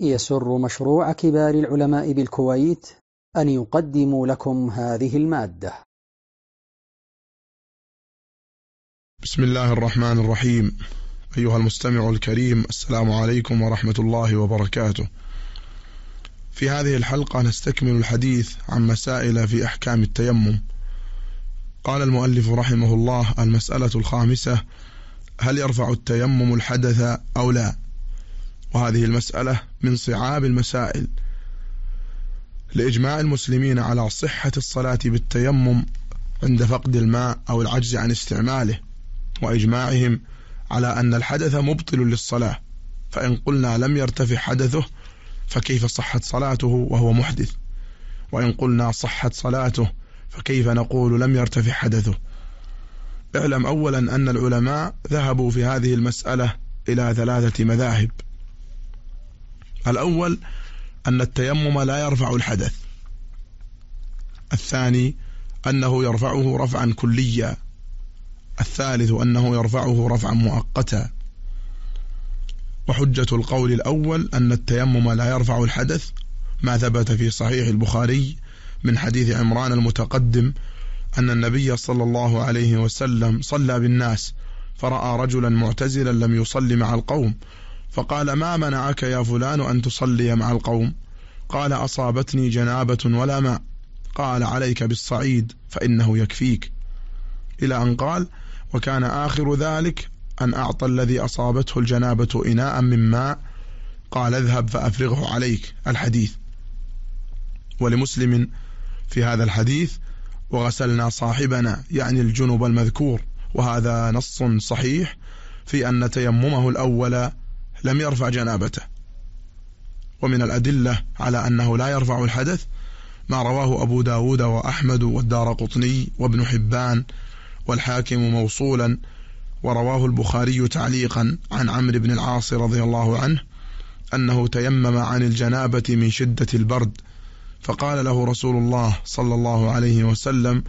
يسر مشروع كبار العلماء بالكويت أن يقدم لكم هذه المادة. بسم الله الرحمن الرحيم. أيها المستمع الكريم السلام عليكم ورحمة الله وبركاته. في هذه الحلقة نستكمل الحديث عن مسائل في أحكام التيمم. قال المؤلف رحمه الله المسألة الخامسة هل يرفع التيمم الحدث أو لا؟ وهذه المسألة من صعاب المسائل لإجماع المسلمين على صحة الصلاة بالتيمم عند فقد الماء أو العجز عن استعماله وإجماعهم على أن الحدث مبطل للصلاة فإن قلنا لم يرتفع حدثه فكيف صحت صلاته وهو محدث؟ وإن قلنا صحت صلاته فكيف نقول لم يرتفع حدثه؟ اعلم أولا أن العلماء ذهبوا في هذه المسألة إلى ثلاثة مذاهب. الأول أن التيمم لا يرفع الحدث. الثاني أنه يرفعه رفعا كليا. الثالث أنه يرفعه رفعا مؤقتا. وحجة القول الأول أن التيمم لا يرفع الحدث ما ثبت في صحيح البخاري من حديث عمران المتقدم أن النبي صلى الله عليه وسلم صلى بالناس فرأى رجلا معتزلا لم يصلي مع القوم فقال ما منعك يا فلان أن تصلي مع القوم؟ قال أصابتني جنابة ولا ماء. قال عليك بالصعيد فإنه يكفيك. إلى أن قال وكان آخر ذلك أن أعطى الذي أصابته الجنابة إناء من ماء. قال اذهب فأفرغه عليك. الحديث. ولمسلم في هذا الحديث وغسلنا صاحبنا يعني الجنب المذكور وهذا نص صحيح في أن تيممه الأول لم يرفع جنابته. ومن الأدلة على أنه لا يرفع الحدث ما رواه أبو داود وأحمد والدار قطني وابن حبان والحاكم موصولا ورواه البخاري تعليقا عن عمرو بن العاص رضي الله عنه أنه تيمم عن الجنابة من شدة البرد فقال له رسول الله صلى الله عليه وسلم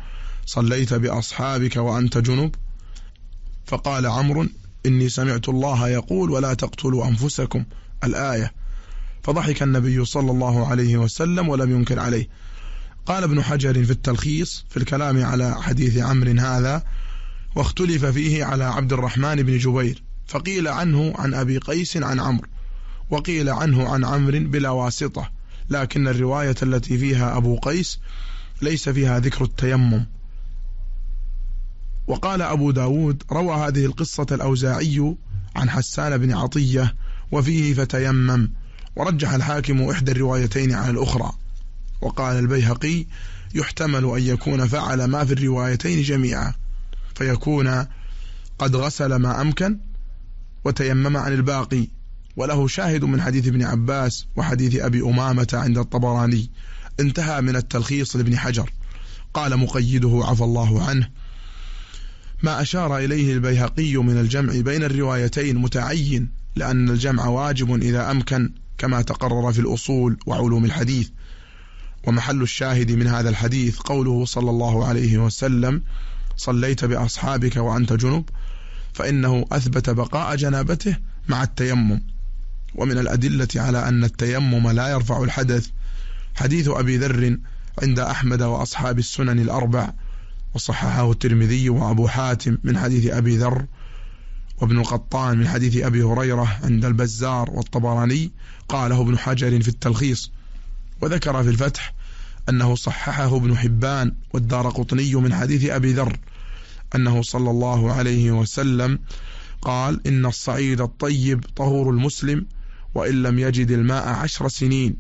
صليت بأصحابك وأنت جنب؟ فقال عمرو إني سمعت الله يقول ولا تقتلوا أنفسكم الآية. فضحك النبي صلى الله عليه وسلم ولم ينكر عليه. قال ابن حجر في التلخيص في الكلام على حديث عمرو هذا واختلف فيه على عبد الرحمن بن جبير فقيل عنه عن أبي قيس عن عمرو وقيل عنه عن عمرو بلا واسطة لكن الرواية التي فيها أبو قيس ليس فيها ذكر التيمم. وقال أبو داود روى هذه القصة الأوزاعي عن حسان بن عطية وفيه فتيمم ورجح الحاكم إحدى الروايتين على الأخرى. وقال البيهقي يحتمل أن يكون فعل ما في الروايتين جميعا فيكون قد غسل ما أمكن وتيمم عن الباقي. وله شاهد من حديث ابن عباس وحديث أبي أمامة عند الطبراني. انتهى من التلخيص لابن حجر. قال مقيده عفى الله عنه ما أشار إليه البيهقي من الجمع بين الروايتين متعين لأن الجمع واجب إذا أمكن كما تقرر في الأصول وعلوم الحديث. ومحل الشاهد من هذا الحديث قوله صلى الله عليه وسلم صليت بأصحابك وأنت جنب فإنه أثبت بقاء جنابته مع التيمم. ومن الأدلة على أن التيمم لا يرفع الحدث حديث أبي ذر عند أحمد وأصحاب السنن الأربع وصححه الترمذي وأبو حاتم من حديث أبي ذر وابن القطان من حديث أبي هريرة عند البزار والطبراني قاله ابن حجر في التلخيص. وذكر في الفتح أنه صححه ابن حبان والدار قطني من حديث أبي ذر أنه صلى الله عليه وسلم قال إن الصعيد الطيب طهور المسلم وإن لم يجد الماء عشر سنين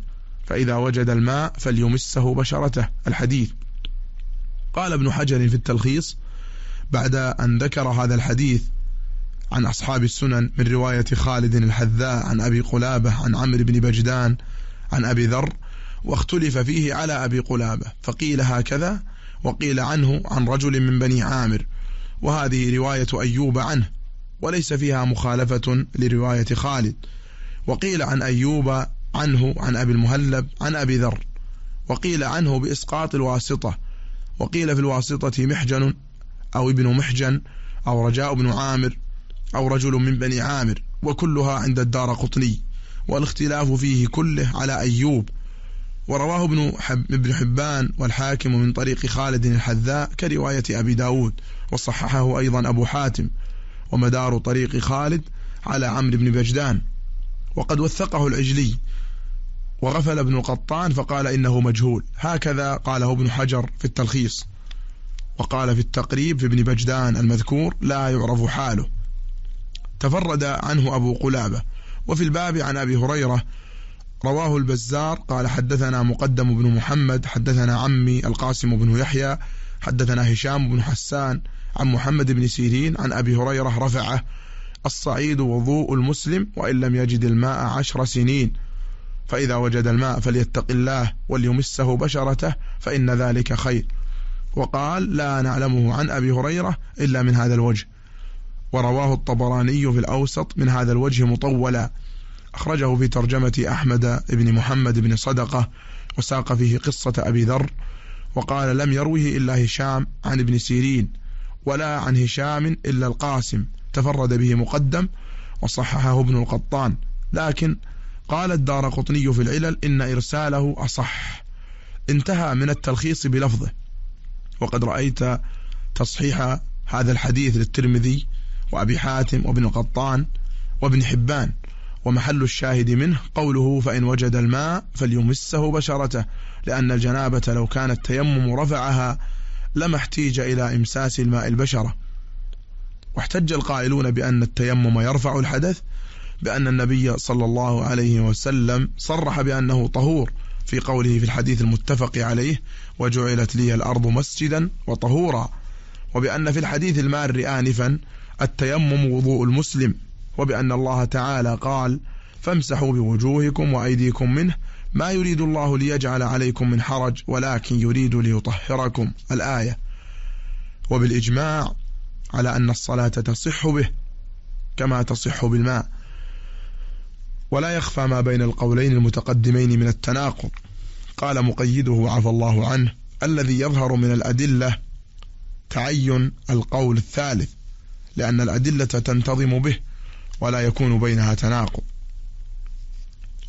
فإذا وجد الماء فليمسه بشرته. الحديث. قال ابن حجر في التلخيص بعد أن ذكر هذا الحديث عن أصحاب السنن من رواية خالد الحذاء عن أبي قلابة عن عمرو بن بجدان عن أبي ذر واختلف فيه على أبي قلابة فقيل هكذا وقيل عنه عن رجل من بني عامر وهذه رواية أيوب عنه وليس فيها مخالفة لرواية خالد وقيل عن أيوب عنه عن أبي المهلب عن أبي ذر وقيل عنه بإسقاط الواسطة وقيل في الواسطة محجن أو ابن محجن أو رجاء بن عامر أو رجل من بني عامر وكلها عند الدار قطني والاختلاف فيه كله على أيوب. ورواه ابن, ابن حبان والحاكم من طريق خالد الحذاء كرواية أبي داود وصححه أيضا أبو حاتم ومدار طريق خالد على عمرو بن بجدان. وقد وثقه العجلي وغفل ابن القطان فقال إنه مجهول. هكذا قاله ابن حجر في التلخيص. وقال في التقريب في ابن بجدان المذكور لا يعرف حاله. تفرد عنه أبو قلابة. وفي الباب عن أبي هريرة رواه البزار قال حدثنا مقدم بن محمد حدثنا عمي القاسم بن يحيى حدثنا هشام بن حسان عن محمد بن سيرين عن أبي هريرة رفعه. الصعيد وضوء المسلم وإن لم يجد الماء عشر سنين. فإذا وجد الماء فليتق الله وليمسه بشرته فإن ذلك خير. وقال لا نعلمه عن أبي هريرة إلا من هذا الوجه. ورواه الطبراني في الأوسط من هذا الوجه مطولا. أخرجه في ترجمة أحمد بن محمد بن صدقة وساق فيه قصة أبي ذر وقال لم يروه إلا هشام عن ابن سيرين ولا عن هشام إلا القاسم. تفرد به مقدم وصححه ابن القطان. لكن قال الدار قطني في العلل إن إرساله أصح. انتهى من التلخيص بلفظه. وقد رأيت تصحيح هذا الحديث للترمذي وأبي حاتم وابن القطان وابن حبان. ومحل الشاهد منه قوله فإن وجد الماء فليمسه بشرته لأن الجنابة لو كان التيمم رفعها لما احتيج إلى إمساس الماء البشرة. واحتج القائلون بأن التيمم يرفع الحدث بأن النبي صلى الله عليه وسلم صرح بأنه طهور في قوله في الحديث المتفق عليه وجعلت لي الأرض مسجدا وطهورا وبأن في الحديث المار آنفا التيمم وضوء المسلم وبأن الله تعالى قال فامسحوا بوجوهكم وأيديكم منه ما يريد الله ليجعل عليكم من حرج ولكن يريد ليطهركم الآية. وبالإجماع على أن الصلاة تصح به كما تصح بالماء. ولا يخفى ما بين القولين المتقدمين من التناقض. قال مقيده عفى الله عنه الذي يظهر من الأدلة تعين القول الثالث لأن الأدلة تنتظم به ولا يكون بينها تناقض.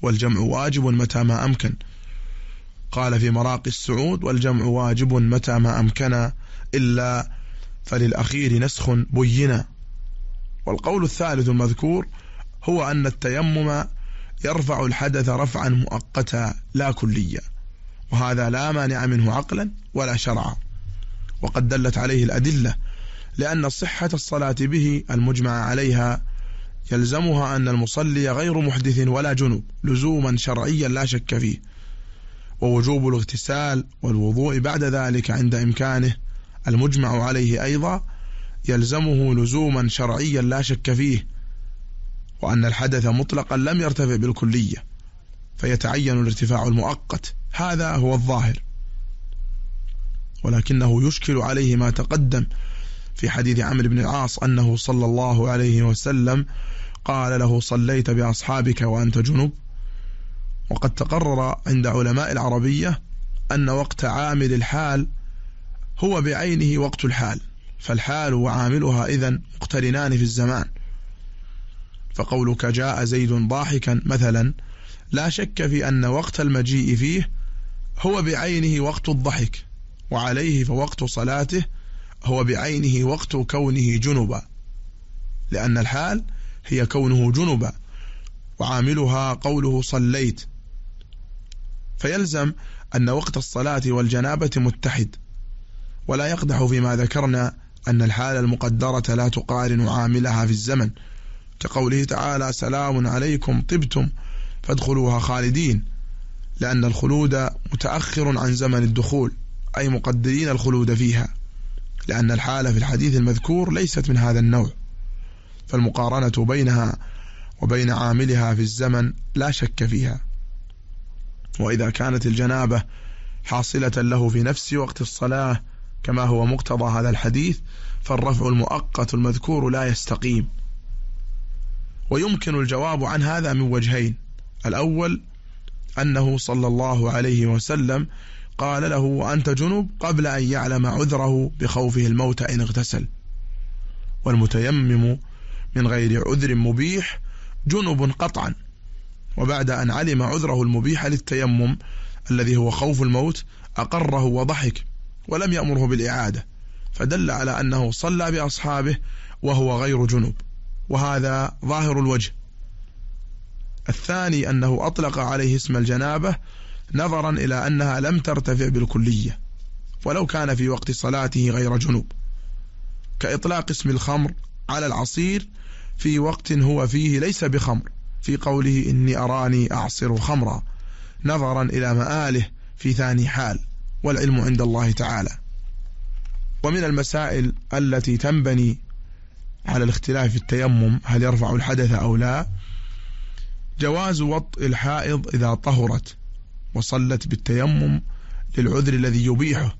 والجمع واجب متى ما أمكن. قال في مراقي السعود والجمع واجب متى ما أمكن إلا فللأخير نسخ بينا. والقول الثالث المذكور هو أن التيمم يرفع الحدث رفعا مؤقتا لا كليا وهذا لا مانع منه عقلا ولا شرعا. وقد دلت عليه الأدلة لأن صحة الصلاة به المجمع عليها يلزمها أن المصلي غير محدث ولا جنب لزوما شرعيا لا شك فيه. ووجوب الاغتسال والوضوء بعد ذلك عند إمكانه المجمع عليه أيضا يلزمه لزوما شرعيا لا شك فيه. وأن الحدث مطلقا لم يرتفع بالكلية فيتعين الارتفاع المؤقت. هذا هو الظاهر. ولكنه يشكل عليه ما تقدم في حديث عمرو بن العاص أنه صلى الله عليه وسلم قال له صليت بأصحابك وأنت جنب وقد تقرر عند علماء العربية أن وقت عامل الحال هو بعينه وقت الحال فالحال وعاملها إذن مقترنان في الزمان. فقولك جاء زيد ضاحكا مثلا لا شك في أن وقت المجيء فيه هو بعينه وقت الضحك وعليه فوقت صلاته هو بعينه وقت كونه جنبا لأن الحال هي كونه جنبا وعاملها قوله صليت. فيلزم أن وقت الصلاة والجنابة متحد ولا يقدح فيما ذكرنا أن الحال المقدرة لا تقارن عاملها في الزمن. كقوله تعالى سلام عليكم طبتم فادخلوها خالدين لأن الخلود متأخر عن زمن الدخول أي مقدرين الخلود فيها لأن الحالة في الحديث المذكور ليست من هذا النوع فالمقارنة بينها وبين عاملها في الزمن لا شك فيها. وإذا كانت الجنابة حاصلة له في نفس وقت الصلاة كما هو مقتضى هذا الحديث فالرفع المؤقت المذكور لا يستقيم. ويمكن الجواب عن هذا من وجهين. الأول أنه صلى الله عليه وسلم قال له وأنت جنب قبل أن يعلم عذره بخوفه الموت إن اغتسل. والمتيمم من غير عذر مبيح جنب قطعا. وبعد أن علم عذره المبيح للتيمم الذي هو خوف الموت أقره وضحك ولم يأمره بالإعادة فدل على أنه صلى بأصحابه وهو غير جنوب. وهذا ظاهر الوجه. الثاني أنه أطلق عليه اسم الجنابة نظرا إلى أنها لم ترتفع بالكلية ولو كان في وقت صلاته غير جنوب. كإطلاق اسم الخمر على العصير في وقت هو فيه ليس بخمر في قوله إني أراني أعصر خمرا نظرا إلى مآله في ثاني حال والعلم عند الله تعالى. ومن المسائل التي تنبني على الاختلاف في التيمم هل يرفع الحدث أو لا. جواز وطء الحائض إذا طهرت وصلت بالتيمم للعذر الذي يبيحه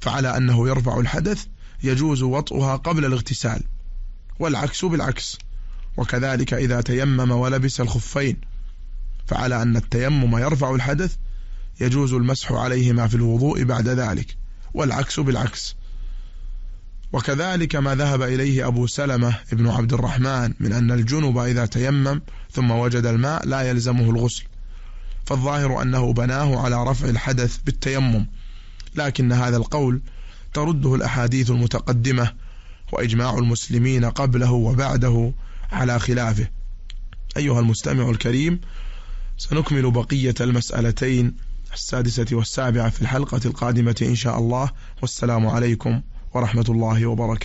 فعلى أنه يرفع الحدث يجوز وطئها قبل الاغتسال والعكس بالعكس. وكذلك إذا تيمم ولبس الخفين فعلى أن التيمم يرفع الحدث يجوز المسح عليهما في الوضوء بعد ذلك والعكس بالعكس. وكذلك ما ذهب إليه أبو سلمة ابن عبد الرحمن من أن الجنب إذا تيمم ثم وجد الماء لا يلزمه الغسل فالظاهر أنه بناه على رفع الحدث بالتيمم لكن هذا القول ترده الأحاديث المتقدمة وإجماع المسلمين قبله وبعده على خلافه. أيها المستمع الكريم سنكمل بقية المسألتين السادسة والسابعة في الحلقة القادمة إن شاء الله والسلام عليكم ورحمة الله وبركاته.